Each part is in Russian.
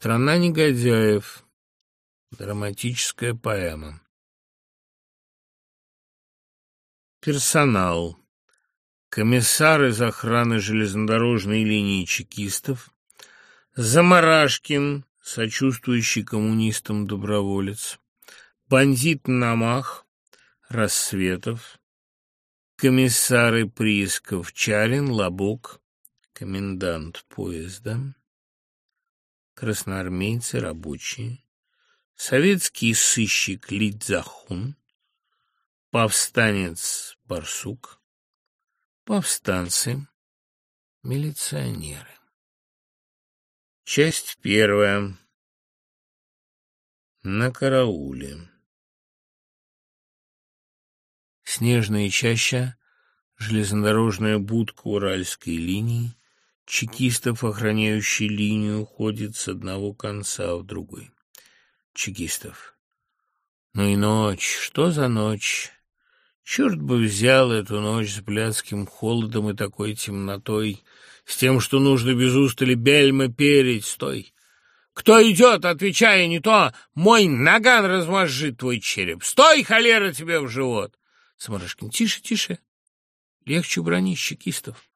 Страна негодяев. Драматическая поэма. Персонал. Комиссар из охраны железнодорожной линии чекистов. Замарашкин, сочувствующий коммунистам доброволец. Бандит Намах, Рассветов. Комиссары Приисков, Чарин, Лобок, комендант поезда красноармейцы, рабочие, советский сыщик Лидзахун, повстанец Барсук, повстанцы, милиционеры. Часть первая. На карауле. Снежная чаща, железнодорожная будка Уральской линии, Чекистов, охраняющий линию, ходит с одного конца в другой. Чекистов. Ну и ночь. Что за ночь? Черт бы взял эту ночь с блядским холодом и такой темнотой, с тем, что нужно без устали бельма переть. Стой! Кто идет, отвечая не то, мой наган размозжит твой череп. Стой, холера тебе в живот! Самарышкин, тише, тише. Легче бронить чекистов.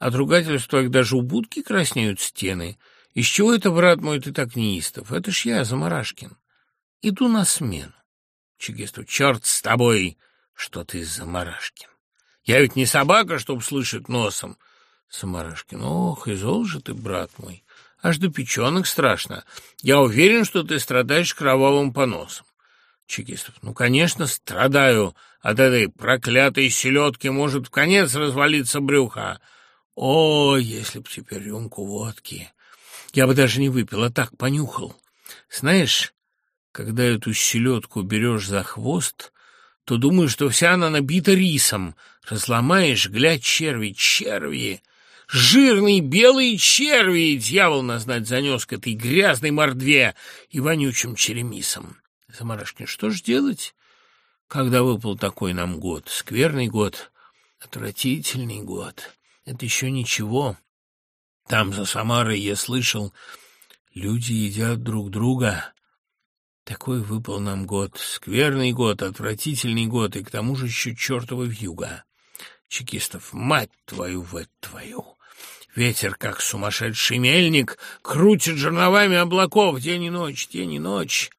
От ругательств твоих даже у будки краснеют стены. Из чего это, брат мой, ты так неистов? Это ж я, Замарашкин. Иду на смену. Чекистов, черт с тобой, что ты Замарашкин. Я ведь не собака, чтоб слышать носом. Самарашкин, ох, и зол же ты, брат мой. Аж до печенок страшно. Я уверен, что ты страдаешь кровавым поносом. Чекистов, ну, конечно, страдаю. От этой проклятой селедки может в конец развалиться брюхо. О, если б теперь рюмку водки! Я бы даже не выпил, а так понюхал. Знаешь, когда эту селедку берешь за хвост, то думаешь, что вся она набита рисом. Разломаешь, глядь, черви, черви! Жирные белые черви! Дьявол назнать занес к этой грязной мордве и вонючим черемисом. Замарашкин, что ж делать, когда выпал такой нам год? Скверный год, отвратительный год. Это еще ничего. Там, за Самарой, я слышал, люди едят друг друга. Такой выпал нам год. Скверный год, отвратительный год, и к тому же еще чертова вьюга. Чекистов, мать твою, в твою! Ветер, как сумасшедший мельник, крутит жерновами облаков день и ночь, день и ночь.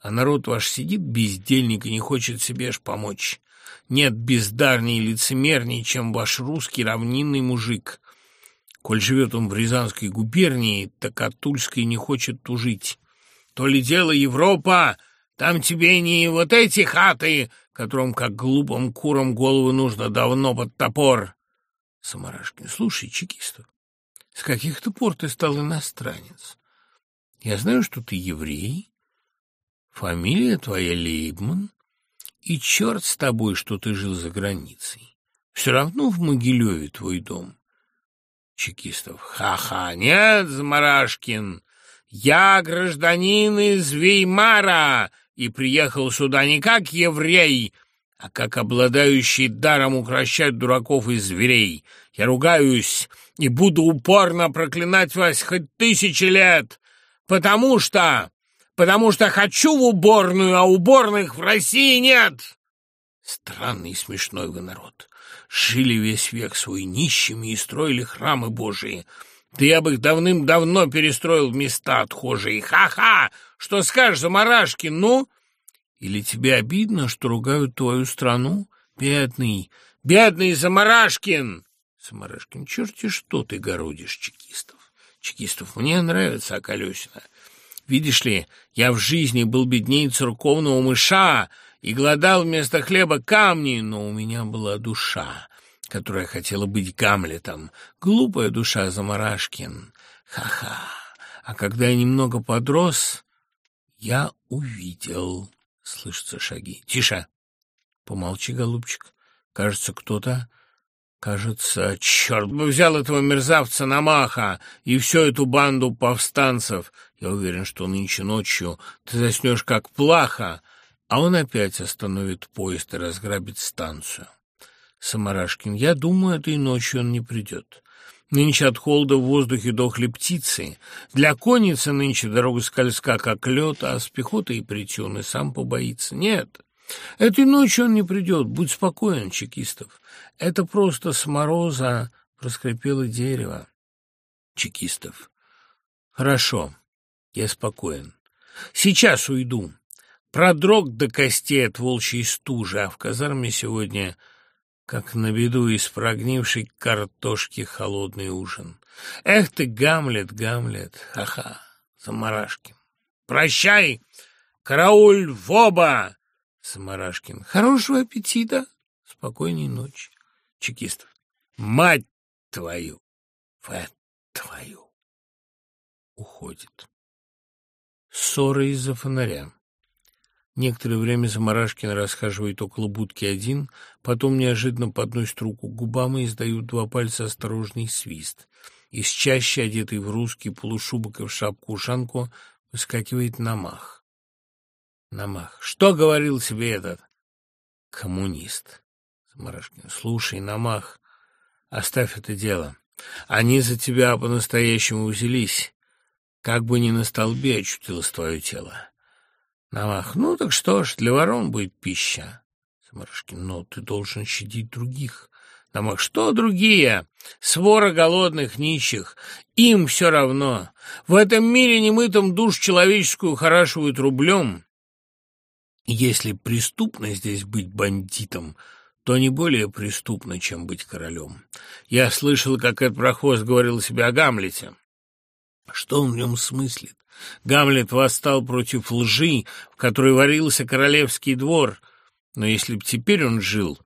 А народ ваш сидит бездельник и не хочет себе ж помочь. Нет бездарней и лицемерней, чем ваш русский равнинный мужик. Коль живет он в Рязанской губернии, так от Тульской не хочет тужить. То ли дело Европа, там тебе не вот эти хаты, которым, как глупым курам, голову нужно давно под топор. Самарашкин, слушай, чекистов, с каких-то пор ты стал иностранец? Я знаю, что ты еврей, фамилия твоя Лейбман, и черт с тобой, что ты жил за границей. Все равно в Могилеве твой дом. Чекистов. Ха-ха, нет, Замарашкин, я гражданин из Веймара и приехал сюда не как еврей, а как обладающий даром укращать дураков и зверей. Я ругаюсь и буду упорно проклинать вас хоть тысячи лет, потому что потому что хочу в уборную, а уборных в России нет. Странный и смешной вы народ. Жили весь век свой нищими и строили храмы Божии. Да я бы их давным-давно перестроил в места отхожие. Ха-ха! Что скажешь, Замарашкин, ну? Или тебе обидно, что ругают твою страну? Бедный, бедный Замарашкин! Самарашкин, черти что ты городишь, чекистов. Чекистов, мне нравится Околесина. Видишь ли, я в жизни был беднее церковного мыша и голодал вместо хлеба камни, но у меня была душа, которая хотела быть Гамлетом. Глупая душа Замарашкин. Ха-ха. А когда я немного подрос, я увидел... Слышатся шаги. Тише. Помолчи, голубчик. Кажется, кто-то... Кажется, черт бы взял этого мерзавца Намаха и всю эту банду повстанцев. Я уверен, что нынче ночью ты заснешь как плаха, а он опять остановит поезд и разграбит станцию. Самарашкин, я думаю, этой ночью он не придет. Нынче от холода в воздухе дохли птицы. Для конницы нынче дорога скользка, как лед, а с пехотой и притен, и сам побоится. Нет, этой ночью он не придет. Будь спокоен, чекистов. Это просто с мороза проскрипело дерево. Чекистов. Хорошо, я спокоен. Сейчас уйду. Продрог до костей от волчьей стужи, а в казарме сегодня как на беду из прогнившей картошки холодный ужин. Эх ты, Гамлет, Гамлет, ха-ха, Самарашкин. Прощай, карауль в оба! Самарашкин. Хорошего аппетита, спокойной ночи. Чекистов. Мать твою, в твою. Уходит. Ссора из-за фонаря. Некоторое время Замарашкин расхаживает около будки один, потом неожиданно подносит руку к губам и издают два пальца осторожный свист. Из чаще, одетый в русский полушубок и в шапку-ушанку, выскакивает намах. Намах. Что говорил себе этот? Коммунист. Замарашкин. Слушай, намах, оставь это дело. Они за тебя по-настоящему взялись. Как бы ни на столбе очутилось твое тело. Навах, ну так что ж, для ворон будет пища. Самарышкин, но ты должен щадить других. Намах, что другие? Свора голодных, нищих. Им все равно. В этом мире немытым душ человеческую хорашивают рублем. Если преступно здесь быть бандитом, то не более преступно, чем быть королем. Я слышал, как этот прохвост говорил себе о Гамлете. Что он в нем смыслит? Гамлет восстал против лжи, в которой варился королевский двор, но если б теперь он жил,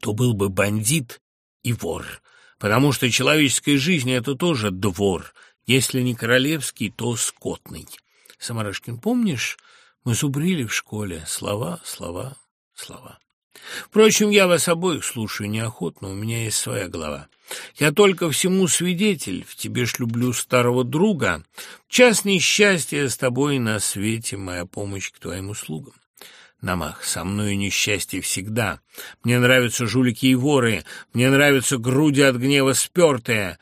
то был бы бандит и вор, потому что человеческая жизнь — это тоже двор, если не королевский, то скотный. Самарашкин, помнишь, мы зубрили в школе слова, слова, слова. Впрочем, я вас обоих слушаю неохотно, у меня есть своя голова. Я только всему свидетель, в тебе ж люблю старого друга. В час несчастья с тобой на свете моя помощь к твоим услугам. Намах, со мною несчастье всегда. Мне нравятся жулики и воры, мне нравятся груди от гнева спертые.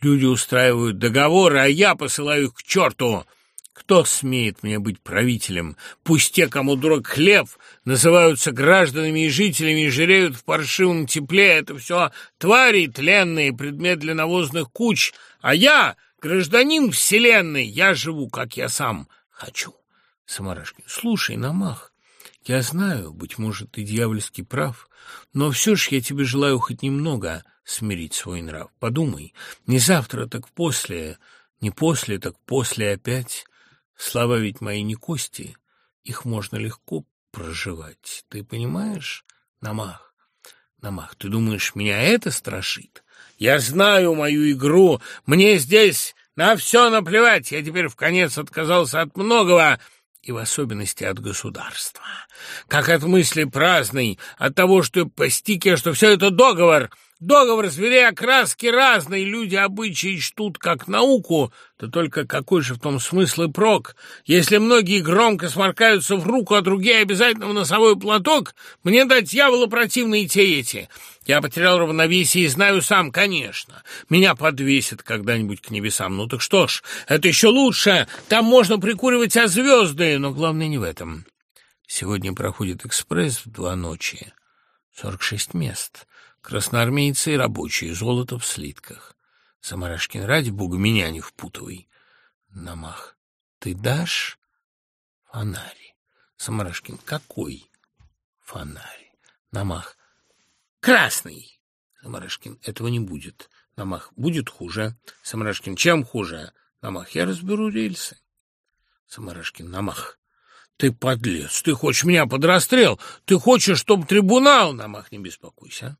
Люди устраивают договоры, а я посылаю их к черту. Кто смеет мне быть правителем? Пусть те, кому дурак хлеб, называются гражданами и жителями и жиреют в паршивом тепле. Это все твари тленные, предмет для навозных куч. А я, гражданин вселенной, я живу, как я сам хочу. Самарашкин, слушай, Намах, я знаю, быть может, ты дьявольски прав, но все ж я тебе желаю хоть немного смирить свой нрав. Подумай, не завтра, так после, не после, так после опять. Слова ведь мои не кости, их можно легко проживать. Ты понимаешь, Намах? Намах, ты думаешь, меня это страшит? Я знаю мою игру, мне здесь на все наплевать. Я теперь в конец отказался от многого, и в особенности от государства. Как от мысли праздной, от того, что по стике, что все это договор, Договор зверей окраски разные, люди обычаи чтут как науку, то только какой же в том смысл и прок? Если многие громко сморкаются в руку, а другие обязательно в носовой платок, мне дать дьявола противные те эти. Я потерял равновесие и знаю сам, конечно. Меня подвесят когда-нибудь к небесам. Ну так что ж, это еще лучше. Там можно прикуривать о звезды, но главное не в этом. Сегодня проходит экспресс в два ночи. Сорок шесть мест. Красноармейцы и рабочие, золото в слитках. Самарашкин, ради бога, меня не впутывай. Намах, ты дашь фонарь? Самарашкин, какой фонарь? Намах, красный. Самарашкин, этого не будет. Намах, будет хуже. Самарашкин, чем хуже? Намах, я разберу рельсы. Самарашкин, Намах, ты подлец, ты хочешь меня под расстрел, ты хочешь, чтобы трибунал... Намах, не беспокойся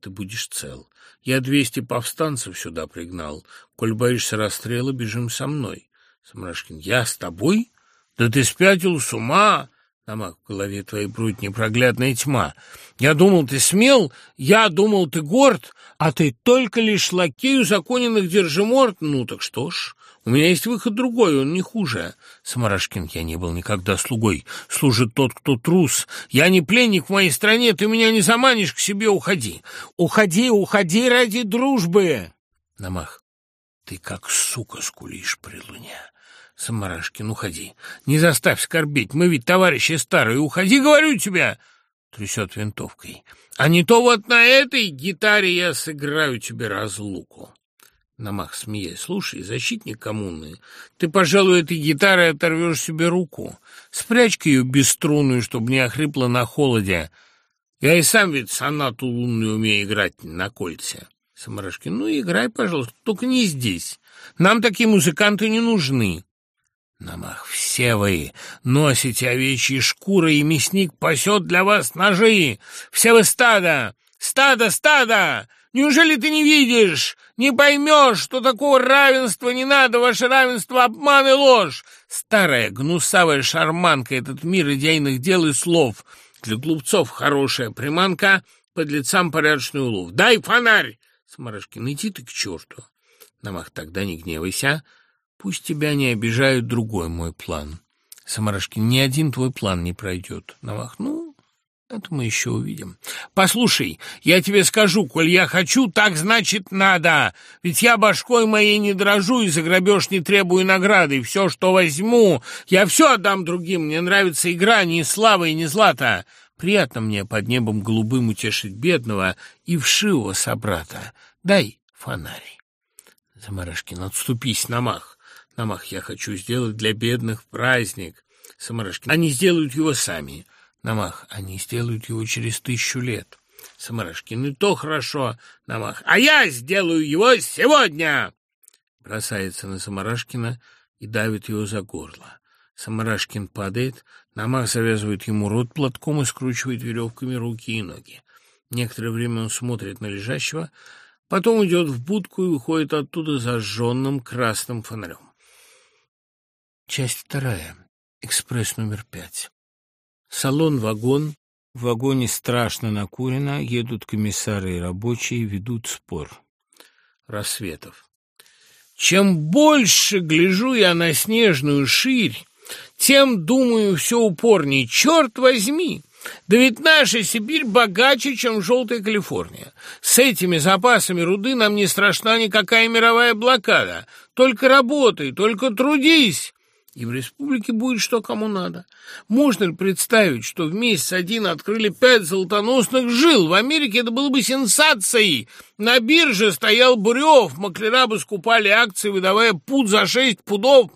ты будешь цел. Я двести повстанцев сюда пригнал. Коль боишься расстрела, бежим со мной. Самрашкин, я с тобой? Да ты спятил с ума! Намак, в голове твоей бродит непроглядная тьма. Я думал, ты смел, я думал, ты горд, а ты только лишь лакею законенных держиморд. Ну так что ж, у меня есть выход другой, он не хуже. Самарашкин, я не был никогда слугой. Служит тот, кто трус. Я не пленник в моей стране, ты меня не заманишь к себе, уходи. Уходи, уходи ради дружбы. Намах. Ты как сука скулишь при луне. Самарашкин, уходи. Не заставь скорбеть. Мы ведь товарищи старые. Уходи, говорю тебе. Трясет винтовкой. А не то вот на этой гитаре я сыграю тебе разлуку. Намах, смеясь, слушай, защитник коммуны, ты, пожалуй, этой гитарой оторвешь себе руку. Спрячь-ка ее бесструнную, чтобы не охрипла на холоде. Я и сам ведь сонату лунную умею играть на кольце. Самарашкин, ну, играй, пожалуйста, только не здесь. Нам такие музыканты не нужны. Намах, все вы носите овечьи шкуры, и мясник пасет для вас ножи. Все вы стадо, стадо, стадо! Неужели ты не видишь, не поймешь, что такого равенства не надо, ваше равенство — обман и ложь? Старая гнусавая шарманка, этот мир идейных дел и слов. Для глупцов хорошая приманка, под лицам порядочный улов. Дай фонарь! Сморожкин, иди ты к черту. Намах, тогда не гневайся. Пусть тебя не обижают другой мой план. Самарашкин, ни один твой план не пройдет. Намах, ну, это мы еще увидим. Послушай, я тебе скажу, коль я хочу, так значит надо. Ведь я башкой моей не дрожу и за грабеж не требую награды. Все, что возьму, я все отдам другим. Мне нравится игра, ни слава и ни злата. Приятно мне под небом голубым утешить бедного и вшивого собрата. Дай фонарь. Замарашкин, отступись, Намах. Намах, я хочу сделать для бедных праздник. Самарашкин, они сделают его сами. Намах, они сделают его через тысячу лет. Самарашкин, и то хорошо, Намах. А я сделаю его сегодня! Бросается на Самарашкина и давит его за горло. Самарашкин падает, Намах завязывает ему рот платком и скручивает веревками руки и ноги. Некоторое время он смотрит на лежащего, потом идет в будку и выходит оттуда зажженным красным фонарем. Часть вторая. Экспресс номер пять. Салон-вагон. В вагоне страшно накурено, едут комиссары и рабочие, ведут спор. Рассветов. Чем больше гляжу я на снежную ширь, тем, думаю, все упорней. Черт возьми! Да ведь наша Сибирь богаче, чем желтая Калифорния. С этими запасами руды нам не страшна никакая мировая блокада. Только работай, только трудись и в республике будет что кому надо. Можно ли представить, что в месяц один открыли пять золотоносных жил? В Америке это было бы сенсацией. На бирже стоял Бурев, маклера бы скупали акции, выдавая пуд за шесть пудов.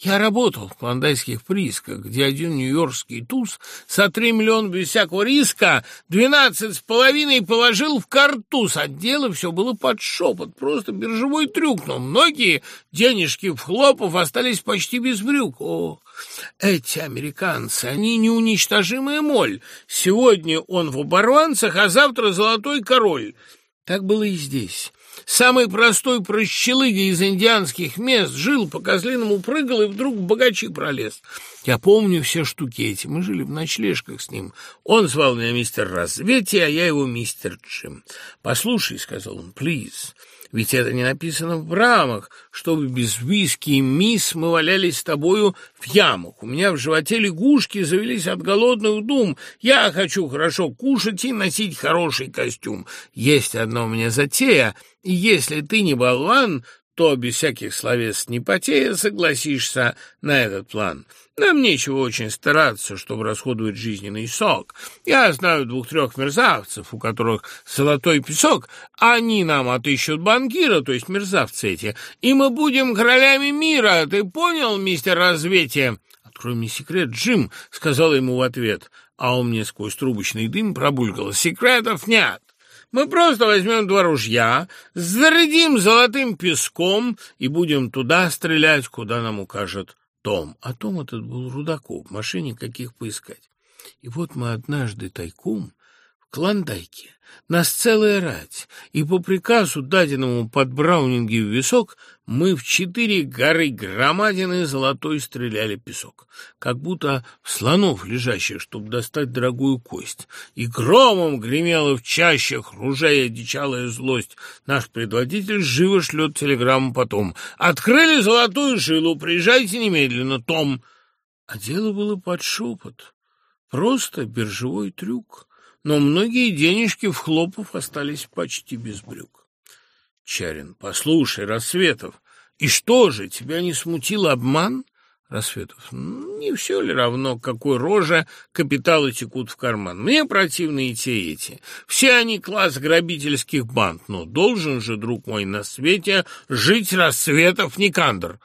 Я работал в клондайских приисках, где один нью-йоркский туз за три миллиона без всякого риска двенадцать с половиной положил в картуз, а дело все было под шепот, просто биржевой трюк, но многие денежки в хлопов остались почти без брюк. О, эти американцы, они неуничтожимая моль. Сегодня он в оборванцах, а завтра золотой король. Так было и здесь. Самый простой прощелыга из индианских мест жил, по козлиному прыгал и вдруг в богачи пролез. Я помню все штуки эти, мы жили в ночлежках с ним. Он звал меня мистер Разведти, а я его мистер Джим. «Послушай», — сказал он, — «плиз». Ведь это не написано в брамах, чтобы без виски и мисс мы валялись с тобою в ямах. У меня в животе лягушки завелись от голодных дум. Я хочу хорошо кушать и носить хороший костюм. Есть одна у меня затея, и если ты не болван, то без всяких словес не потея согласишься на этот план. Нам нечего очень стараться, чтобы расходовать жизненный сок. Я знаю двух-трех мерзавцев, у которых золотой песок, они нам отыщут банкира, то есть мерзавцы эти, и мы будем королями мира. Ты понял, мистер Развете? Открой мне секрет, Джим, — сказал ему в ответ, а он мне сквозь трубочный дым пробулькал. Секретов нет. Мы просто возьмем два ружья, зарядим золотым песком и будем туда стрелять, куда нам укажет том. А Том этот был в машине каких поискать. И вот мы однажды тайком в Клондайке, нас целая рать, и по приказу, даденному под Браунинги в висок, мы в четыре горы громадины золотой стреляли песок, как будто в слонов лежащих, чтобы достать дорогую кость. И громом гремела в чащах, ружая дичалая злость. Наш предводитель живо шлет телеграмму потом. «Открыли золотую жилу, приезжайте немедленно, Том!» А дело было под шепот. Просто биржевой трюк. Но многие денежки в хлопов остались почти без брюк. Чарин. Послушай, Рассветов, и что же, тебя не смутил обман? Рассветов. Не все ли равно, какой рожа капиталы текут в карман? Мне противны и те, и эти. Все они класс грабительских банд, но должен же, друг мой, на свете жить Рассветов Никандр.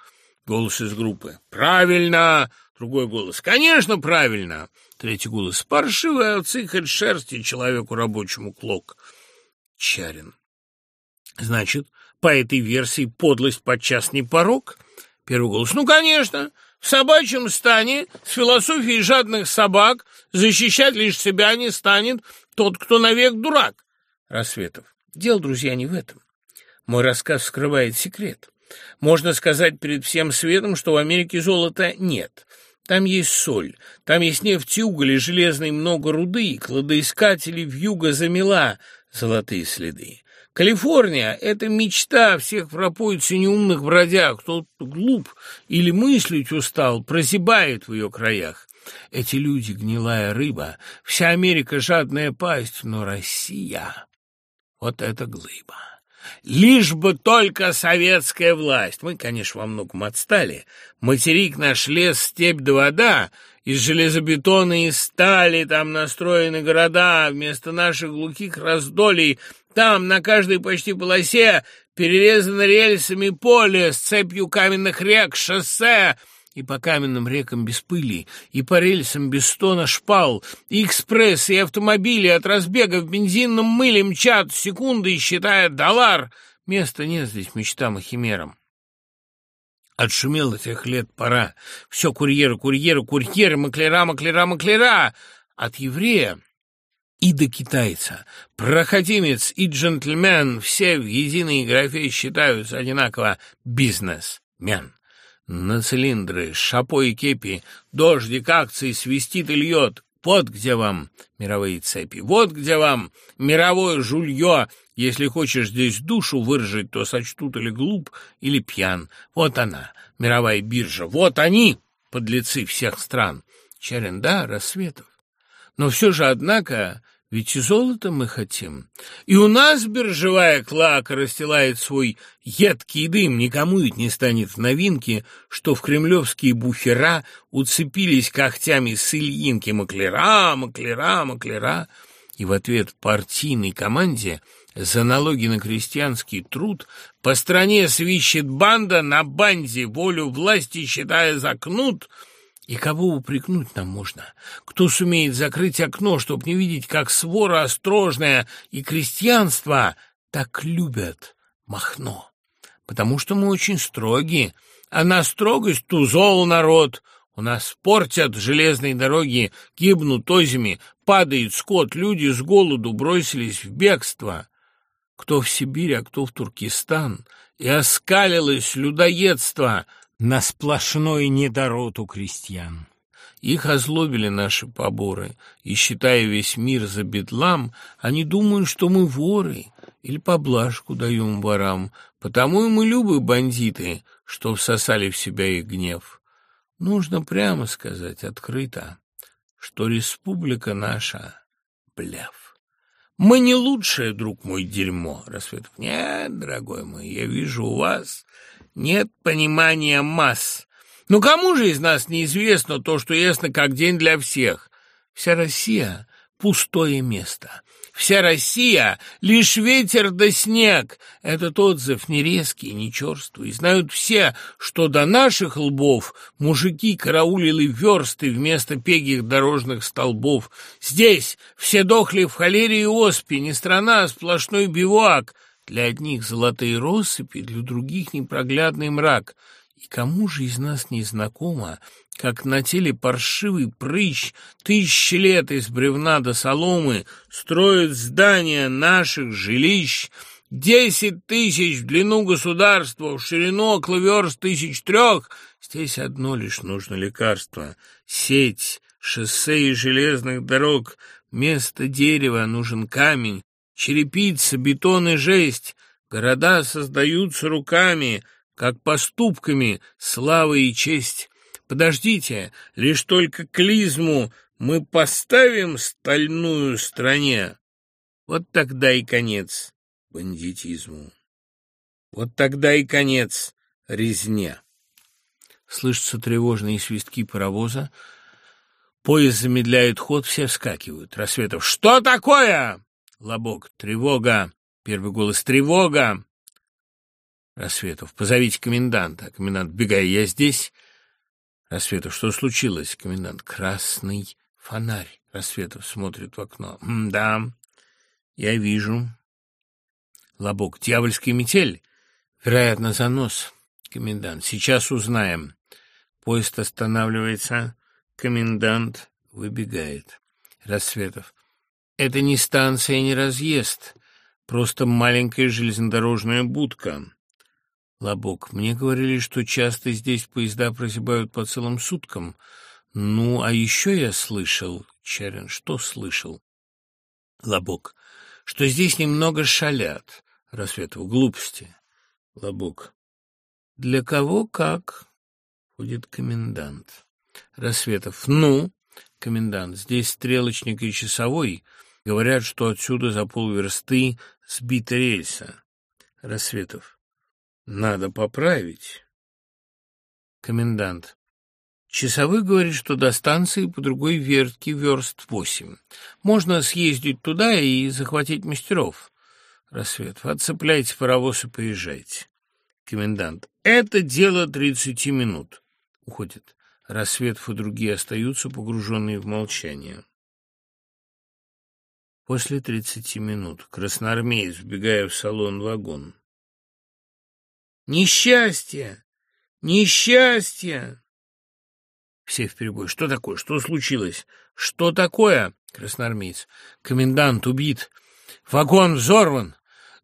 Голос из группы. Правильно! Другой голос. Конечно, правильно! Третий голос. Паршивая овцы хоть шерсти человеку рабочему клок. Чарин. Значит, по этой версии подлость подчас не порог? Первый голос. Ну, конечно! В собачьем стане с философией жадных собак защищать лишь себя не станет тот, кто навек дурак. Рассветов. Дело, друзья, не в этом. Мой рассказ скрывает секрет. Можно сказать перед всем светом, что в Америке золота нет. Там есть соль, там есть нефть и уголь, и железной много руды, и кладоискатели вьюга замела золотые следы. Калифорния — это мечта всех пропоиц и неумных бродяг. Кто глуп или мыслить устал, прозябает в ее краях. Эти люди — гнилая рыба, вся Америка — жадная пасть, но Россия — вот это глыба. Лишь бы только советская власть. Мы, конечно, во многом отстали. Материк наш лес, степь да вода — из железобетона и стали там настроены города, вместо наших глухих раздолей там на каждой почти полосе перерезано рельсами поле с цепью каменных рек, шоссе, и по каменным рекам без пыли, и по рельсам без стона шпал, и экспресс, и автомобили от разбега в бензинном мыле мчат секунды, считая доллар. Места нет здесь мечтам и химерам. Отшумел этих лет пора. Все курьеры, курьеры, курьеры, маклера, маклера, маклера. От еврея и до китайца. Проходимец и джентльмен все в единой графе считаются одинаково бизнесмен. На цилиндры, шапо и кепи, дождик акций свистит и льет. Вот где вам мировые цепи, вот где вам мировое жулье. Если хочешь здесь душу выражить, то сочтут или глуп, или пьян. Вот она, мировая биржа, вот они, подлецы всех стран. Черенда, рассветов. Но все же, однако, ведь и золото мы хотим. И у нас биржевая клака расстилает свой едкий дым. Никому ведь не станет в новинке, что в кремлевские буфера уцепились когтями с Ильинки маклера, маклера, маклера. И в ответ партийной команде за налоги на крестьянский труд по стране свищет банда на банде, волю власти считая за кнут — и кого упрекнуть нам можно? Кто сумеет закрыть окно, чтоб не видеть, как свора острожная и крестьянство так любят Махно? Потому что мы очень строги, а на строгость тузол народ. У нас портят железные дороги, гибнут озими, падает скот, люди с голоду бросились в бегство. Кто в Сибирь, а кто в Туркестан, и оскалилось людоедство — на сплошной недород у крестьян. Их озлобили наши поборы, и, считая весь мир за бедлам, они думают, что мы воры или поблажку даем ворам, потому и мы любы бандиты, что всосали в себя их гнев. Нужно прямо сказать, открыто, что республика наша — бляв. Мы не лучшее, друг мой, дерьмо, Рассветов. Нет, дорогой мой, я вижу у вас нет понимания масс. Но кому же из нас неизвестно то, что ясно как день для всех? Вся Россия — пустое место. Вся Россия — лишь ветер да снег. Этот отзыв не резкий, не черствый. Знают все, что до наших лбов мужики караулили версты вместо пегих дорожных столбов. Здесь все дохли в холере и оспе, не страна, а сплошной бивак. Для одних золотые россыпи, для других непроглядный мрак. И кому же из нас не знакомо, как на теле паршивый прыщ тысячи лет из бревна до соломы строит здания наших жилищ, десять тысяч в длину государства, в ширину около верст тысяч трех. Здесь одно лишь нужно лекарство — сеть, шоссе и железных дорог. Вместо дерева нужен камень, черепица, бетон и жесть. Города создаются руками, как поступками, слава и честь. Подождите, лишь только клизму мы поставим стальную стране. Вот тогда и конец бандитизму. Вот тогда и конец резне. Слышатся тревожные свистки паровоза. Поезд замедляет ход, все вскакивают. Рассветов. «Что такое?» Лобок. «Тревога!» Первый голос. «Тревога!» Рассветов. «Позовите коменданта». Комендант. «Бегай, я здесь». Рассветов. «Что случилось?» Комендант. «Красный фонарь». Рассветов смотрит в окно. «Да, я вижу». Лобок. «Дьявольская метель?» «Вероятно, занос». Комендант. «Сейчас узнаем». Поезд останавливается. Комендант выбегает. Рассветов. Это не станция, не разъезд. Просто маленькая железнодорожная будка. Лобок. Мне говорили, что часто здесь поезда прозябают по целым суткам. Ну, а еще я слышал... Черен, что слышал? Лобок. Что здесь немного шалят. Рассветов. Глупости. Лобок. Для кого как? Ходит комендант. Рассветов. Ну, комендант, здесь стрелочник и часовой. Говорят, что отсюда за полверсты сбита рельса. Рассветов. Надо поправить. Комендант. Часовой говорит, что до станции по другой вертке верст восемь. Можно съездить туда и захватить мастеров. Рассветов. Отцепляйте паровоз и поезжайте. Комендант. Это дело тридцати минут. Уходит. Рассветов и другие остаются, погруженные в молчание. После тридцати минут красноармеец, вбегая в салон-вагон. «Несчастье! Несчастье!» Все вперебой. «Что такое? Что случилось? Что такое?» Красноармеец. «Комендант убит. Вагон взорван.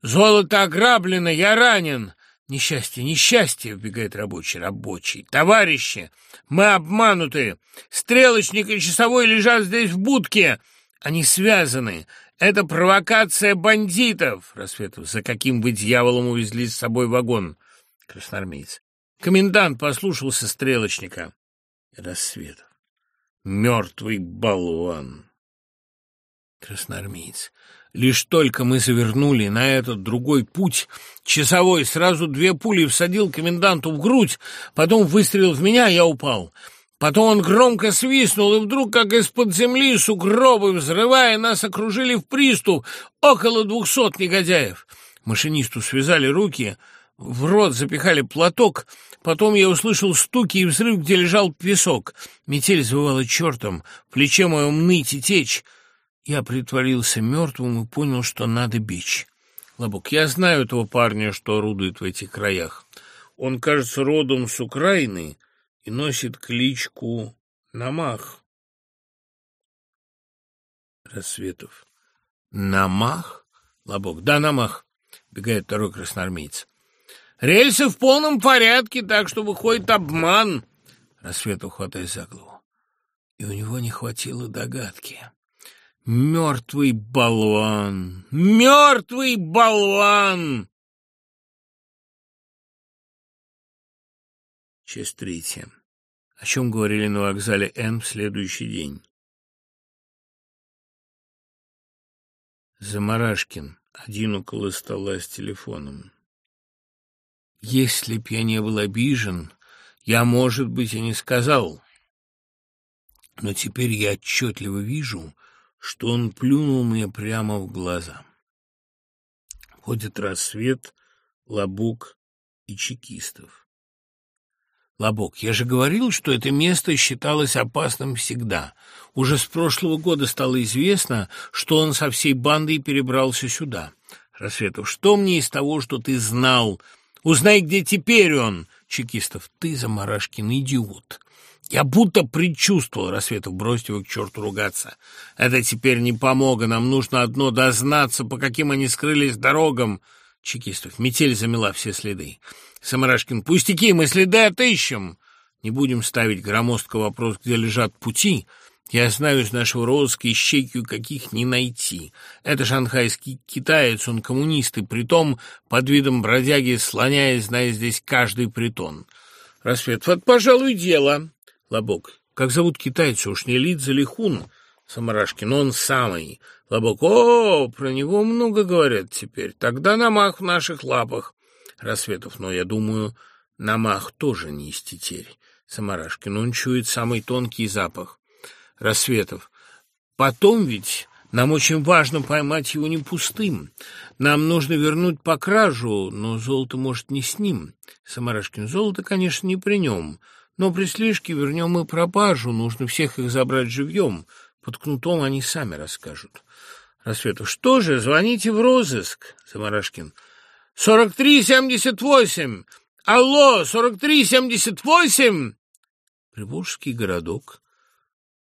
Золото ограблено. Я ранен. «Несчастье, несчастье!» — вбегает рабочий. «Рабочий! Товарищи! Мы обмануты! Стрелочник и часовой лежат здесь в будке! Они связаны! Это провокация бандитов!» Рассветов. «За каким вы дьяволом увезли с собой вагон?» Красноармеец. Комендант послушался стрелочника. Рассветов. «Мертвый болван!» Красноармеец. Лишь только мы завернули на этот другой путь, часовой сразу две пули всадил коменданту в грудь, потом выстрелил в меня, я упал. Потом он громко свистнул, и вдруг, как из-под земли, сугробы, взрывая, нас окружили в приступ около двухсот негодяев. Машинисту связали руки, в рот запихали платок, потом я услышал стуки и взрыв, где лежал песок. Метель завывала чертом, в плече моем ныть и течь. Я притворился мертвым и понял, что надо бечь. Лобок, я знаю этого парня, что орудует в этих краях. Он, кажется, родом с Украины и носит кличку Намах. Рассветов. Намах? Лобок. Да, Намах. Бегает второй красноармеец. Рельсы в полном порядке, так что выходит обман. Рассветов хватает за голову. И у него не хватило догадки. Мертвый болван! Мертвый болван! Часть третья. О чем говорили на вокзале Н в следующий день. Замарашкин, один около стола с телефоном. Если б я не был обижен, я, может быть, и не сказал. Но теперь я отчетливо вижу, что он плюнул мне прямо в глаза. Ходит рассвет, лобук и чекистов. Лобок, я же говорил, что это место считалось опасным всегда. Уже с прошлого года стало известно, что он со всей бандой перебрался сюда. Рассветов, что мне из того, что ты знал? Узнай, где теперь он. Чекистов, ты, Замарашкин, идиот. Я будто предчувствовал, Рассветов, бросьте его к черту ругаться. Это теперь не помога, нам нужно одно дознаться, по каким они скрылись дорогам. Чекистов, метель замела все следы. Самарашкин, пустяки, мы следы отыщем. Не будем ставить громоздко вопрос, где лежат пути. Я знаю из нашего розыска ищейки, каких не найти. Это шанхайский китаец, он коммунист, и притом под видом бродяги, слоняясь, зная здесь каждый притон. Рассвет, вот, пожалуй, дело. Лобок. Как зовут китайца? Уж не Лидзе Лихун? Самарашкин. Он самый. Лобок. О, про него много говорят теперь. Тогда намах в наших лапах. Рассветов, но я думаю, намах тоже не из тетерь. Самарашкин, он чует самый тонкий запах. Рассветов, потом ведь нам очень важно поймать его не пустым. Нам нужно вернуть по кражу, но золото, может, не с ним. Самарашкин, золото, конечно, не при нем, но при слежке вернем и пропажу. Нужно всех их забрать живьем. Под кнутом они сами расскажут. Рассветов, что же, звоните в розыск. Семьдесят восемь. Алло, сорок три семьдесят восемь. Приволжский городок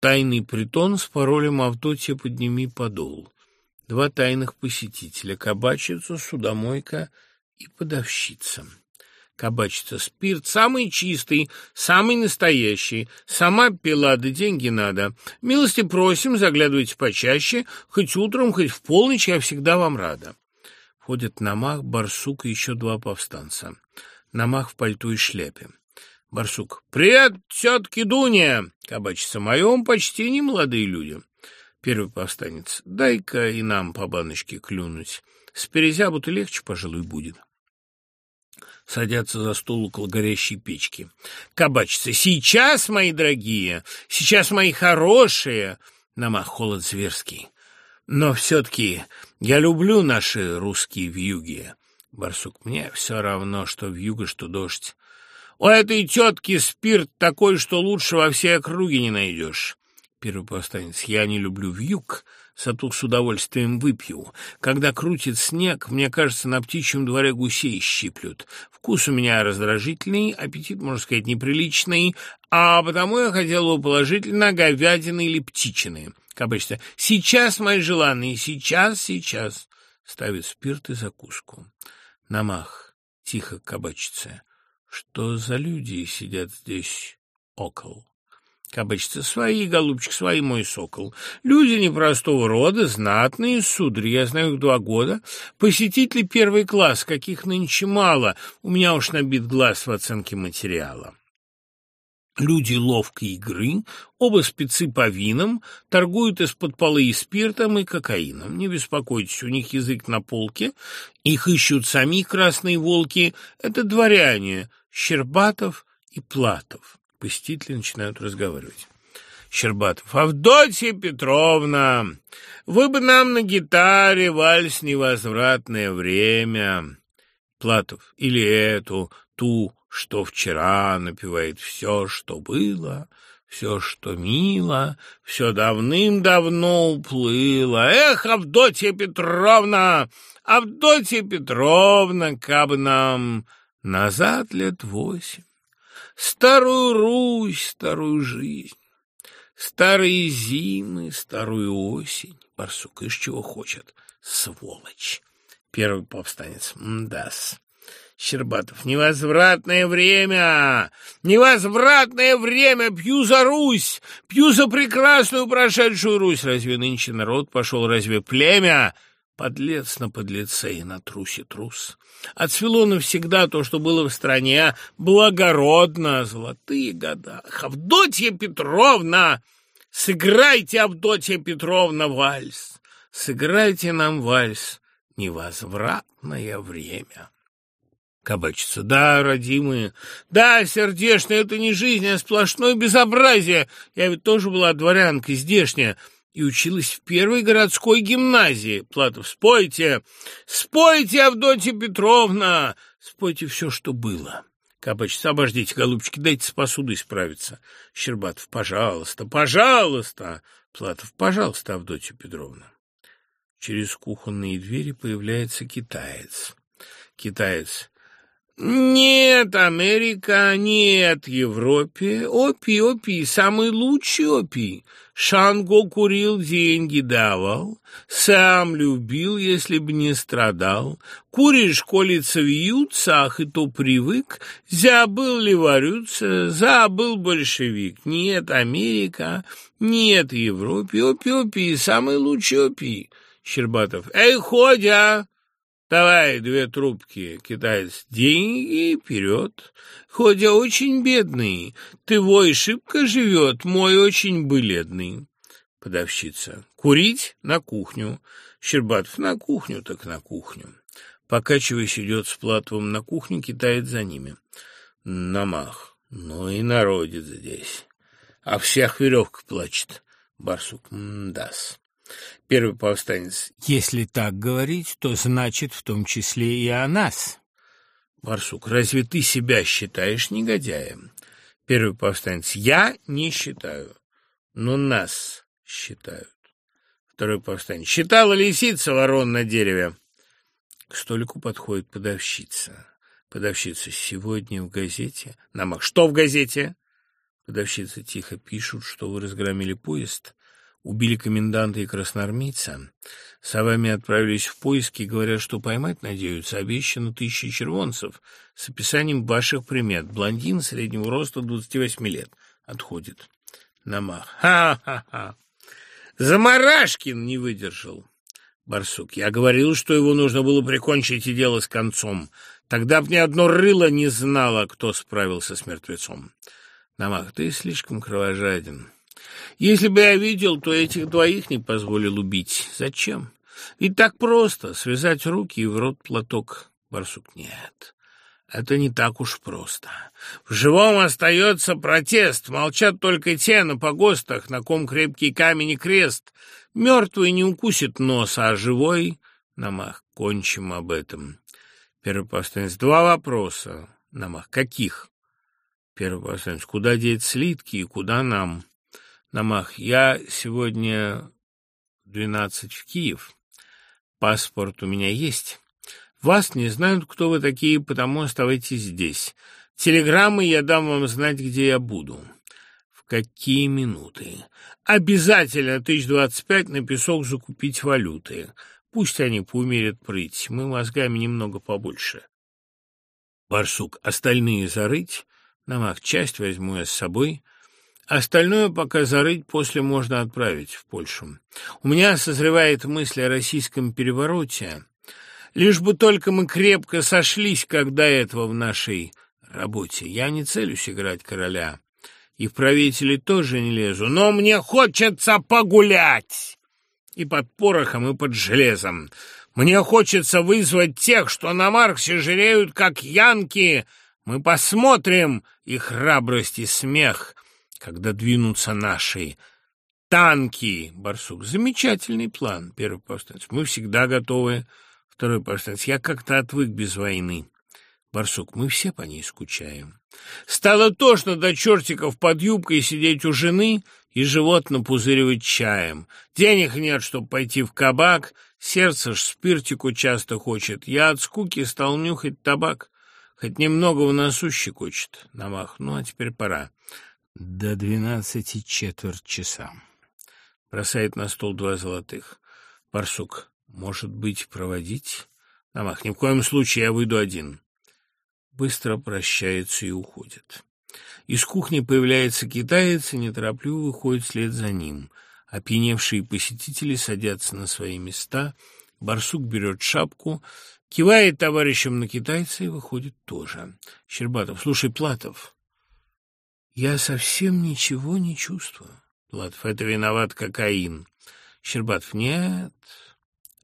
Тайный притон с паролем «Авдотья, подними подол». Два тайных посетителя — кабачица, судомойка и подавщица. Кабачица — спирт самый чистый, самый настоящий. Сама пила, да деньги надо. Милости просим, заглядывайте почаще, хоть утром, хоть в полночь, я всегда вам рада. Входят Намах, Барсук и еще два повстанца. Намах в пальто и шляпе. Барсук. «Привет, тетки Дуня!» Кабачица. «Моем почти не молодые люди». Первый повстанец. «Дай-ка и нам по баночке клюнуть. С перезябу-то легче, пожалуй, будет». Садятся за стол около горящей печки. Кабачица. «Сейчас, мои дорогие! Сейчас, мои хорошие!» Нама холод зверский. «Но все-таки я люблю наши русские вьюги». Барсук. «Мне все равно, что вьюга, что дождь. У этой тетки спирт такой, что лучше во всей округе не найдешь. Первый повстанец. Я не люблю вьюг, зато с удовольствием выпью. Когда крутит снег, мне кажется, на птичьем дворе гусей щиплют. Вкус у меня раздражительный, аппетит, можно сказать, неприличный, а потому я хотел бы положительно говядины или птичины. Кабачество. Сейчас, мои желанные, сейчас, сейчас. Ставит спирт и закуску. Намах. Тихо кабачится. Что за люди сидят здесь около? Кабачица, свои, голубчик, свои, мой сокол. Люди непростого рода, знатные, сударь, я знаю их два года. Посетители первый класс, каких нынче мало. У меня уж набит глаз в оценке материала. Люди ловкой игры, оба спецы по винам, торгуют из-под полы и спиртом, и кокаином. Не беспокойтесь, у них язык на полке, их ищут сами красные волки. Это дворяне, Щербатов и Платов. Посетители начинают разговаривать. Щербатов. «Авдотья Петровна, вы бы нам на гитаре вальс «Невозвратное время». Платов. Или эту, ту, что вчера напевает все, что было, все, что мило, все давным-давно уплыло. Эх, Авдотья Петровна, Авдотья Петровна, кабы нам назад лет восемь, старую Русь, старую жизнь, старые зимы, старую осень. Барсук, из чего хочет, сволочь. Первый повстанец. Мдас. Щербатов. «Невозвратное время! Невозвратное время! Пью за Русь! Пью за прекрасную прошедшую Русь! Разве нынче народ пошел? Разве племя?» Подлец на подлеце и на трусе трус. Отцвело навсегда то, что было в стране, благородно, золотые года. Авдотья Петровна! Сыграйте, Авдотья Петровна, вальс! Сыграйте нам вальс! Невозвратное время. Кабачица. Да, родимые, да, сердечные, это не жизнь, а сплошное безобразие. Я ведь тоже была дворянкой здешняя и училась в первой городской гимназии. Платов, спойте, спойте, Авдотья Петровна, спойте все, что было. Кабачица, обождите, голубчики, дайте с посудой справиться. Щербатов, пожалуйста, пожалуйста. Платов, пожалуйста, Авдотья Петровна. Через кухонные двери появляется китаец. Китаец. Нет, Америка, нет, Европе. Опий, опий, самый лучший опий. Шанго курил, деньги давал, сам любил, если бы не страдал. Куришь, колется вьются, ах, и то привык. Забыл ли варются, забыл большевик. Нет, Америка, нет, Европе. Опий, опий, самый лучший опий. Щербатов. Эй, Ходя! Давай две трубки, китаец, деньги вперед. Ходя очень бедный, ты вой шибко живет, мой очень бледный. Подавщица. Курить на кухню. Щербатов на кухню, так на кухню. Покачиваясь, идет с Платовым на кухню, китает за ними. Намах. Ну и народец здесь. А всех веревка плачет. Барсук. Мдас. Первый повстанец. Если так говорить, то значит в том числе и о нас. Барсук. Разве ты себя считаешь негодяем? Первый повстанец. Я не считаю, но нас считают. Второй повстанец. Считала лисица ворон на дереве. К столику подходит подавщица. Подавщица. Сегодня в газете. Намах. Что в газете? Подавщица тихо пишут, что вы разгромили поезд, убили коменданта и красноармейца. С вами отправились в поиски говорят, что поймать надеются. Обещано тысячи червонцев с описанием ваших примет. Блондин среднего роста 28 лет. Отходит. Намах. Ха-ха-ха. Замарашкин не выдержал. Барсук. Я говорил, что его нужно было прикончить и дело с концом. Тогда б ни одно рыло не знало, кто справился с мертвецом. Намах, ты слишком кровожаден. Если бы я видел, то этих двоих не позволил убить. Зачем? Ведь так просто — связать руки и в рот платок. Барсук, нет. Это не так уж просто. В живом остается протест. Молчат только те на погостах, на ком крепкий камень и крест. Мертвый не укусит носа, а живой — намах. Кончим об этом. Первый повстанец. Два вопроса. Намах. Каких? Первый повстанец. Куда деть слитки и куда нам? Намах. Я сегодня двенадцать в Киев. Паспорт у меня есть. Вас не знают, кто вы такие, потому оставайтесь здесь. Телеграммы я дам вам знать, где я буду. В какие минуты? Обязательно тысяч двадцать пять на песок закупить валюты. Пусть они поумерят прыть, мы мозгами немного побольше. Барсук, остальные зарыть? Намах, часть возьму я с собой. Остальное пока зарыть, после можно отправить в Польшу. У меня созревает мысль о российском перевороте. Лишь бы только мы крепко сошлись, как до этого в нашей работе. Я не целюсь играть короля, и в правители тоже не лезу, но мне хочется погулять и под порохом, и под железом. Мне хочется вызвать тех, что на Марксе жалеют, как янки. Мы посмотрим их храбрость и смех, когда двинутся наши танки. Барсук, замечательный план, первый повстанец. Мы всегда готовы. Второй повстанец. Я как-то отвык без войны. Барсук. Мы все по ней скучаем. Стало тошно до чертиков под юбкой сидеть у жены и живот напузыривать чаем. Денег нет, чтобы пойти в кабак, сердце ж спиртику часто хочет. Я от скуки стал нюхать табак, хоть немного в носу щекочет. Намах, ну а теперь пора. До двенадцати четверть часа. Бросает на стол два золотых. Барсук. Может быть, проводить? Намах, ни в коем случае я выйду один. Быстро прощается и уходит. Из кухни появляется китаец и неторопливо выходит вслед за ним. Опьяневшие посетители садятся на свои места. Барсук берет шапку, кивает товарищам на китайца и выходит тоже. Щербатов, слушай, Платов, я совсем ничего не чувствую. Платов, это виноват кокаин. Щербатов, нет,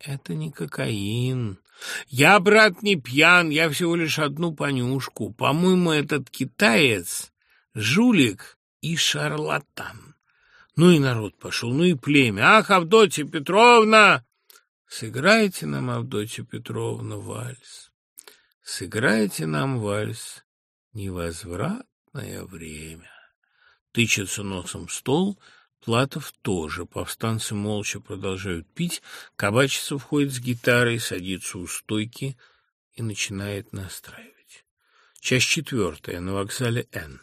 это не кокаин. Я, брат, не пьян, я всего лишь одну понюшку. По-моему, этот китаец — жулик и шарлатан. Ну и народ пошел, ну и племя. Ах, Авдотья Петровна! Сыграйте нам, Авдотья Петровна, вальс. Сыграйте нам вальс. Невозвратное время. Тычется носом в стол — Платов тоже. Повстанцы молча продолжают пить. Кабачица входит с гитарой, садится у стойки и начинает настраивать. Часть четвертая. На вокзале Н.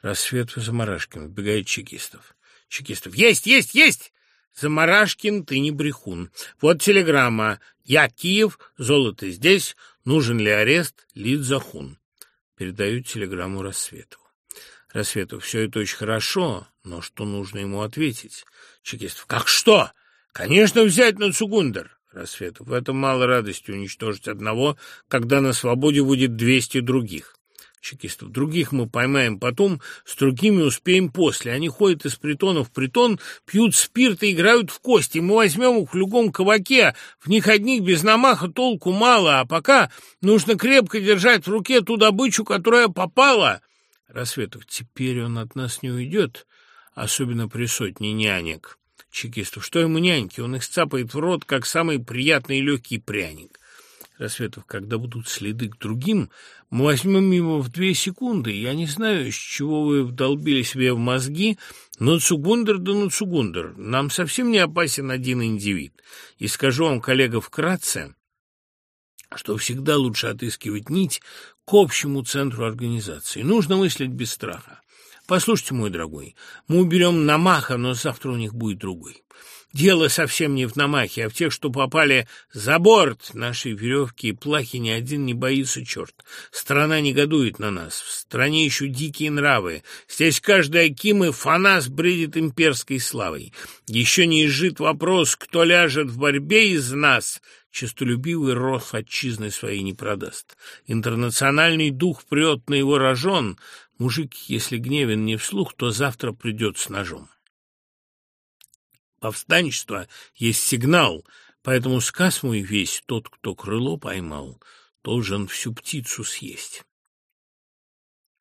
Рассвет в Замарашкин. Вбегает чекистов. Чекистов. Есть, есть, есть! Замарашкин, ты не брехун. Вот телеграмма. Я Киев, золото здесь. Нужен ли арест? Лид Захун. Передают телеграмму Рассветову. Рассветов. Все это очень хорошо, но что нужно ему ответить? Чекистов. Как что? Конечно, взять на Цугундер. Рассветов. В этом мало радости уничтожить одного, когда на свободе будет двести других. чекистов. Других мы поймаем потом, с другими успеем после. Они ходят из притона в притон, пьют спирт и играют в кости. Мы возьмем их в любом кабаке, в них одних без намаха толку мало, а пока нужно крепко держать в руке ту добычу, которая попала. Рассветов, теперь он от нас не уйдет, особенно при сотне нянек. Чекистов, что ему няньки, он их цапает в рот, как самый приятный и легкий пряник. Рассветов, когда будут следы к другим, мы возьмем его в две секунды. Я не знаю, с чего вы вдолбили себе в мозги, но цугундер да ну цугундер. Нам совсем не опасен один индивид. И скажу вам, коллега, вкратце, что всегда лучше отыскивать нить к общему центру организации. Нужно мыслить без страха. Послушайте, мой дорогой, мы уберем Намаха, но завтра у них будет другой. Дело совсем не в намахе, а в тех, что попали за борт нашей веревки и плахи. Ни один не боится, черт. Страна негодует на нас. В стране еще дикие нравы. Здесь каждый Аким Фанас бредит имперской славой. Еще не изжит вопрос, кто ляжет в борьбе из нас. Честолюбивый рох отчизны своей не продаст. Интернациональный дух прет на его рожон. Мужик, если гневен не вслух, то завтра придет с ножом. Повстанчество есть сигнал, поэтому сказ мой весь, тот, кто крыло поймал, должен всю птицу съесть.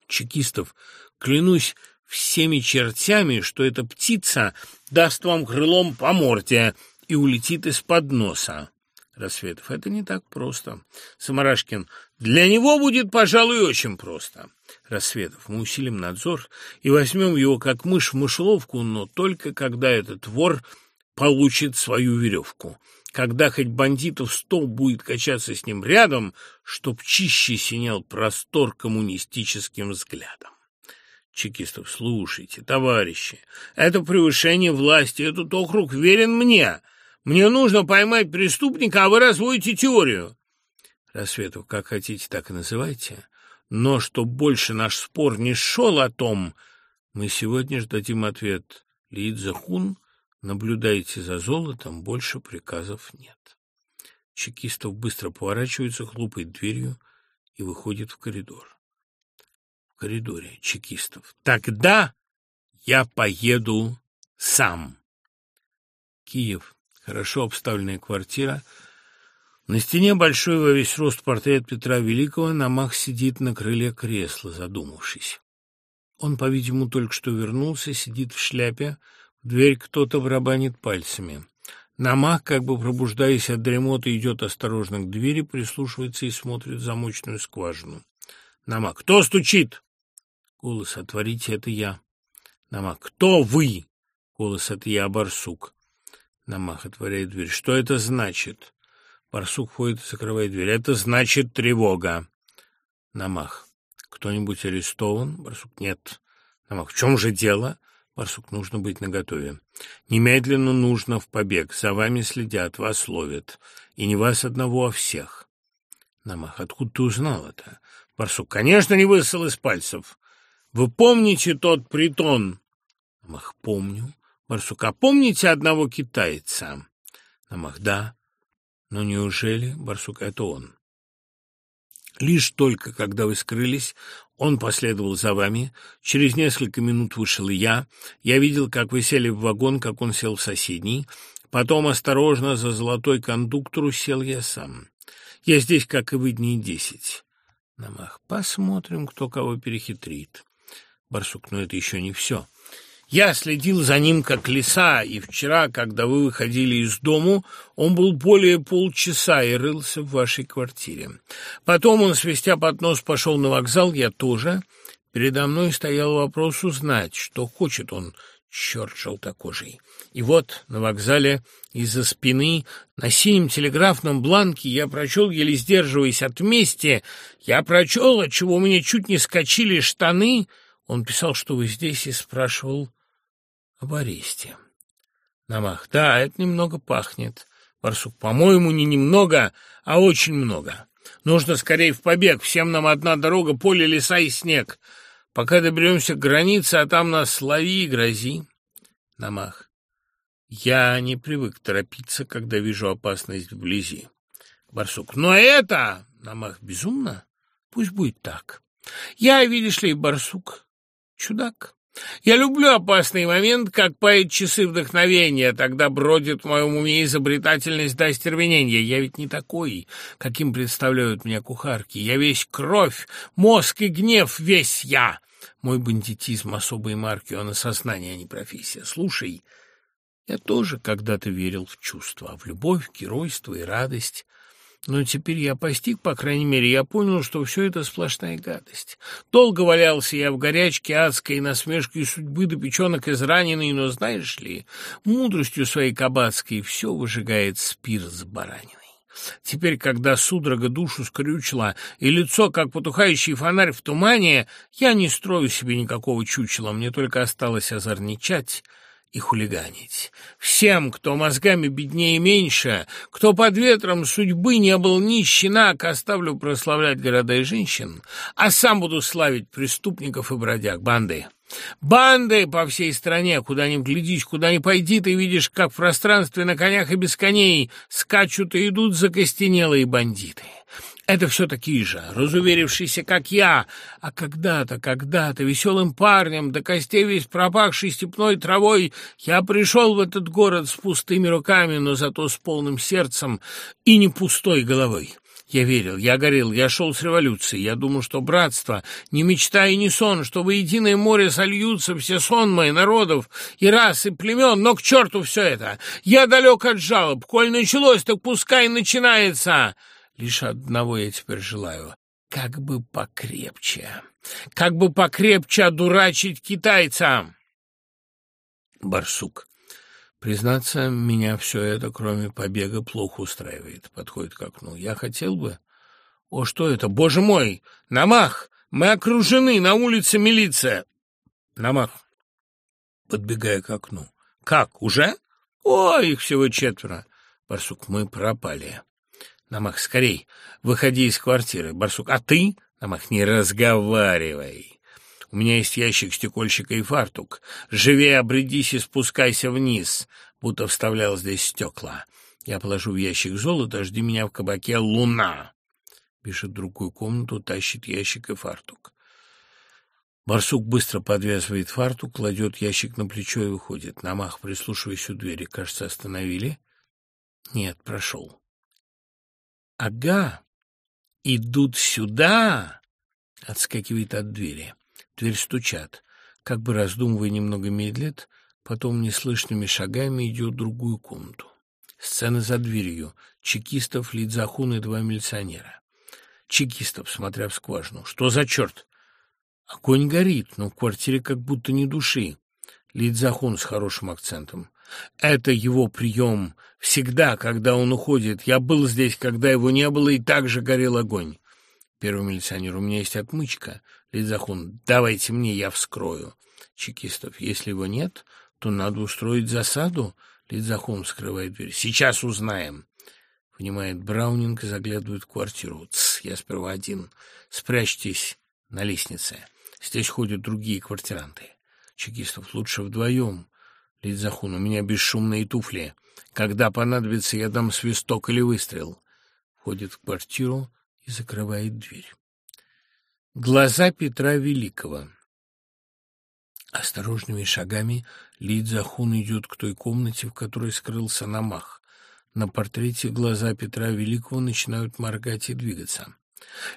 Чекистов, клянусь всеми чертями, что эта птица даст вам крылом по морде и улетит из-под носа. Рассветов, это не так просто. Самарашкин, для него будет, пожалуй, очень просто. Рассветов, мы усилим надзор и возьмем его как мышь в мышеловку, но только когда этот вор получит свою веревку. Когда хоть бандитов сто будет качаться с ним рядом, чтоб чище синял простор коммунистическим взглядом. Чекистов, слушайте, товарищи, это превышение власти, этот округ верен мне. Мне нужно поймать преступника, а вы разводите теорию. Рассветов, как хотите, так и называйте. Но чтоб больше наш спор не шел о том, мы сегодня же дадим ответ. Лидза Хун, наблюдайте за золотом, больше приказов нет. Чекистов быстро поворачивается, хлопает дверью и выходит в коридор. В коридоре чекистов. Тогда я поеду сам. Киев. Хорошо обставленная квартира — на стене большой во весь рост портрет Петра Великого, Намах сидит на крыле кресла, задумавшись. Он, по-видимому, только что вернулся, сидит в шляпе, в дверь кто-то барабанит пальцами. Намах, как бы пробуждаясь от дремоты, идет осторожно к двери, прислушивается и смотрит в замочную скважину. Намах. «Кто стучит?» Голос. «Отворите, это я». Намах. «Кто вы?» Голос. «Это я, барсук». Намах отворяет дверь. «Что это значит?» Барсук ходит и закрывает дверь. Это значит тревога. Намах. Кто-нибудь арестован? Барсук. Нет. Намах. В чем же дело? Барсук. Нужно быть наготове. Немедленно нужно в побег. За вами следят, вас ловят. И не вас одного, а всех. Намах. Откуда ты узнал это? Барсук. Конечно, не высыл из пальцев. Вы помните тот притон? Намах. Помню. Барсук. А помните одного китайца? Намах. Да. Но неужели, барсук, это он? Лишь только, когда вы скрылись, он последовал за вами. Через несколько минут вышел я. Я видел, как вы сели в вагон, как он сел в соседний. Потом осторожно за золотой кондуктору сел я сам. Я здесь, как и вы, дней десять. Намах, посмотрим, кто кого перехитрит. Барсук, но это еще не все. Я следил за ним как лиса, и вчера, когда вы выходили из дому, он был более полчаса и рылся в вашей квартире. Потом он, свистя под нос, пошел на вокзал, я тоже. Передо мной стоял вопрос узнать, что хочет он, черт желтокожий. И вот на вокзале из-за спины на синем телеграфном бланке я прочел, еле сдерживаясь от мести, я прочел, отчего у меня чуть не скочили штаны. Он писал, что вы здесь, и спрашивал, об аресте. Намах. Да, это немного пахнет. Барсук. По-моему, не немного, а очень много. Нужно скорее в побег. Всем нам одна дорога, поле, леса и снег. Пока доберемся к границе, а там нас лови и грози. Намах. Я не привык торопиться, когда вижу опасность вблизи. Барсук. Но это... Намах. Безумно? Пусть будет так. Я, видишь ли, барсук, чудак. Я люблю опасный момент, как пает часы вдохновения, тогда бродит в моем уме изобретательность до остервенения. Я ведь не такой, каким представляют меня кухарки. Я весь кровь, мозг и гнев, весь я. Мой бандитизм особой марки, он и сознание, а не профессия. Слушай, я тоже когда-то верил в чувства, в любовь, геройство и радость. Но теперь я постиг, по крайней мере, я понял, что все это сплошная гадость. Долго валялся я в горячке адской насмешкой судьбы до печенок израненный, но, знаешь ли, мудростью своей кабацкой все выжигает спир с бараниной. Теперь, когда судорога душу скрючила и лицо, как потухающий фонарь в тумане, я не строю себе никакого чучела, мне только осталось озорничать и хулиганить. Всем, кто мозгами беднее и меньше, кто под ветром судьбы не был ни щенак, оставлю прославлять города и женщин, а сам буду славить преступников и бродяг, банды. Банды по всей стране, куда ни глядишь, куда ни пойди, ты видишь, как в пространстве на конях и без коней скачут и идут закостенелые бандиты. Это все такие же, разуверившиеся, как я, а когда-то, когда-то, веселым парнем, до костей весь пропахший степной травой, я пришел в этот город с пустыми руками, но зато с полным сердцем и не пустой головой. Я верил, я горел, я шел с революцией. Я думал, что братство, не мечта и не сон, что в единое море сольются все сонмы народов и рас, и племен, но к черту все это. Я далек от жалоб. Коль началось, так пускай начинается. Лишь одного я теперь желаю — как бы покрепче, как бы покрепче одурачить китайца. Барсук. Признаться, меня все это, кроме побега, плохо устраивает. Подходит к окну. Я хотел бы... О, что это? Боже мой! Намах! Мы окружены! На улице милиция! Намах. Подбегая к окну. Как, уже? О, их всего четверо. Барсук, мы пропали. Намах, скорей, выходи из квартиры. Барсук, а ты? Намах, не разговаривай. У меня есть ящик стекольщика и фартук. Живее обрядись и спускайся вниз, будто вставлял здесь стекла. Я положу в ящик золото, жди меня в кабаке «Луна». Пишет в другую комнату, тащит ящик и фартук. Барсук быстро подвязывает фартук, кладет ящик на плечо и выходит. Намах, прислушиваясь у двери, кажется, остановили. Нет, прошел. «Ага, идут сюда!» Отскакивает от двери. Дверь стучат. Как бы раздумывая, немного медлит, потом неслышными шагами идет в другую комнату. Сцена за дверью. Чекистов, Лидзахун и два милиционера. Чекистов, смотря в скважину. «Что за черт?» Огонь горит, но в квартире как будто не души. Лидзахун с хорошим акцентом. Это его прием. Всегда, когда он уходит. Я был здесь, когда его не было, и так же горел огонь. Первый милиционер, у меня есть отмычка. Лидзахун, давайте мне, я вскрою. Чекистов, если его нет, то надо устроить засаду. Лидзахун скрывает дверь. Сейчас узнаем. Понимает Браунинг и заглядывает в квартиру. Тсс, я сперва один. Спрячьтесь на лестнице. Здесь ходят другие квартиранты. Чекистов, лучше вдвоем. Лидзахун, у меня бесшумные туфли. Когда понадобится, я дам свисток или выстрел. Входит в квартиру и закрывает дверь. Глаза Петра Великого. Осторожными шагами Лидзахун идет к той комнате, в которой скрылся Намах. На портрете глаза Петра Великого начинают моргать и двигаться.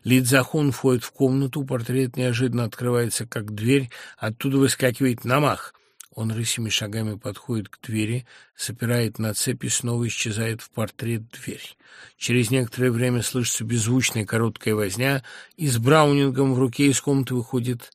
Лидзахун входит в комнату, портрет неожиданно открывается, как дверь, оттуда выскакивает Намах. Он рысими шагами подходит к двери, запирает на цепи, снова исчезает в портрет дверь. Через некоторое время слышится беззвучная короткая возня, и с браунингом в руке из комнаты выходит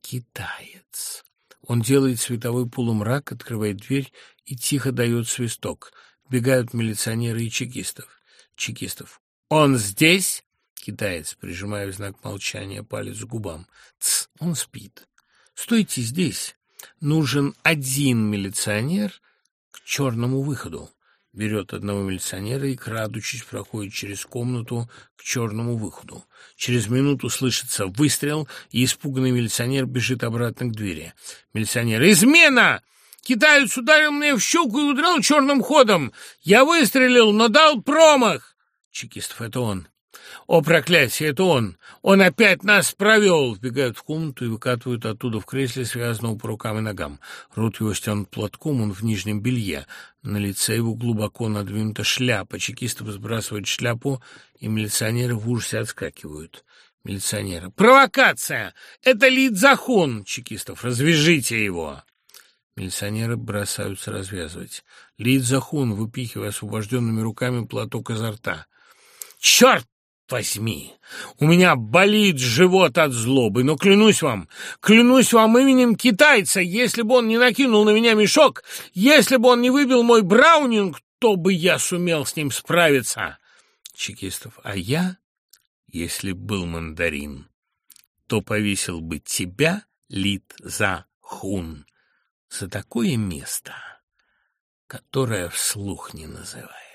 китаец. Он делает световой полумрак, открывает дверь и тихо дает свисток. Бегают милиционеры и чекистов. Чекистов. «Он здесь?» Китаец, прижимая в знак молчания палец к губам. «Тсс, он спит. Стойте здесь. Нужен один милиционер к черному выходу. Берет одного милиционера и, крадучись, проходит через комнату к черному выходу. Через минуту слышится выстрел, и испуганный милиционер бежит обратно к двери. Милиционер «Измена!» Китаец ударил мне в щеку и удрал черным ходом. Я выстрелил, но дал промах. Чекистов, это он. О, проклятие, это он! Он опять нас провел!» Вбегают в комнату и выкатывают оттуда в кресле, связанного по рукам и ногам. Рот его стянут платком, он в нижнем белье. На лице его глубоко надвинута шляпа. Чекисты сбрасывают шляпу, и милиционеры в ужасе отскакивают. Милиционеры. «Провокация! Это Лидзахон!» Чекистов. «Развяжите его!» Милиционеры бросаются развязывать. Лидзахун, выпихивая освобожденными руками платок изо рта. «Черт возьми! У меня болит живот от злобы, но клянусь вам, клянусь вам именем китайца, если бы он не накинул на меня мешок, если бы он не выбил мой браунинг, то бы я сумел с ним справиться!» Чекистов. «А я, если был мандарин, то повесил бы тебя, Лид, за хун, за такое место, которое вслух не называет.